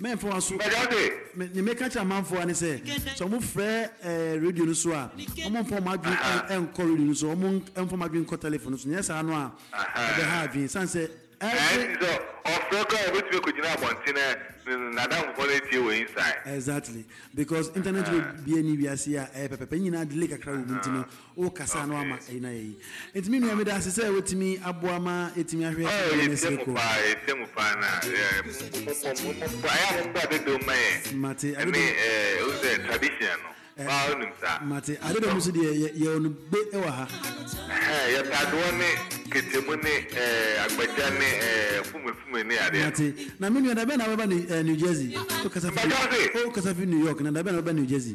Mɛmfa wɔn so. But ɔde. Me ne meka kyerɛ amanfoɔ ara ne sɛ, sɛ wɔn frɛ ɛɛ radio no so a, wɔn mfa wɔn adwene ɛn ɛnkɔ radio no so, wɔn nk mfa wɔn adwene nkɔ telephone no so, nyɛ saa no a, ɛbɛha adwene, ɛsan sɛ every. Ɛnti sɛ ɔfrɛ koraa a, obetumi akɔgyina abɔnten na ne ne n'adamfofoɔ no atie wɔ inside. Exactly, because internet radio biara nni wiase yi a ɛyɛ pɛpɛpɛ, ne nyinaa delay kakra wɔ mu nti no, Wo kasa no ama ɛyi na yɛyi. Nti me nua meda ase sɛ wotumi aboa ma yɛtumi ahwɛ ɛsɛ kuro. Oh yɛsɛ mu paa yɛsɛ mu paa na mobɔ ayɛ mobɔ adedom ma yɛ. Mate adedom. Ɛne ɛɛ o sɛ tradition no. Paa onim saa. Mate adedom nso deɛ yɛ yɛ ɔno be ɛwɔ ha. Ɛhɛn yɛ tadoɔ ne ketemu ne ɛɛ agbagya ne ɛɛ fumefume ne adeɛ. Mate na me nua da bɛn na wobɛba New Jersey? Wokasa fi New York na da bɛn na wobɛba New Jersey?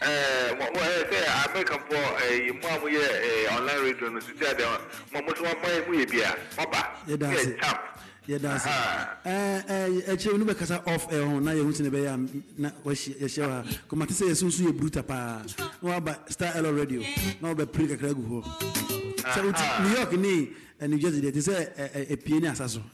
Ɛɛ sɛ Amerikafoɔ ɛɛ mo a mo yɛ ɛɛ online radio no sisi adeɛ mo a mo so mo ayɛ mo yɛ bi a mo aba mo yɛ champ. Yɛda ase. Ɛɛ ɛɛ ɛkyɛ no bɛ kasa off ɛɛ ho na yɛ ho si na bɛ yɛ na wɔ hyɛ yɛ hyɛ ha kɔma te sɛ yɛ sunsun yɛ bruta paa na wɔ aba star ɛlɔ radio na wɔ bɛ pere kakra gu hɔ sɛ o ti New York ni New Jersey deɛ te sɛ ɛɛ ɛpie ni asa so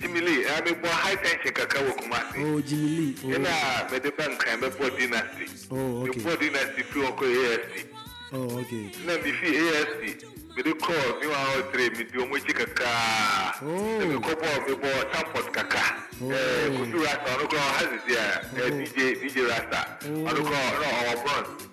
Jimmy Lee, ɛɛ me bɔ high tension kakra wɔ Kumasi. Oh Jimmy Lee, oh. Ɛna me de ba Nkran me bɔ Dynasty. Oh okay. Me bɔ Dynasty firi hɔ kɔ AST. Oh okay. Ɛna me firi AST me de kɔ New Hour Three me di wɔn akyi kakra. Oh. Ɛna me kɔ bɔ me bɔ Tampot kakra. Oh. Ɛɛ Kofi Rasta ɔno kura ɔha sisi a. Oh. Ɛɛ DJ DJ Rasta. Oh. Ɔno kura ɔna ɔwɔ Bronx.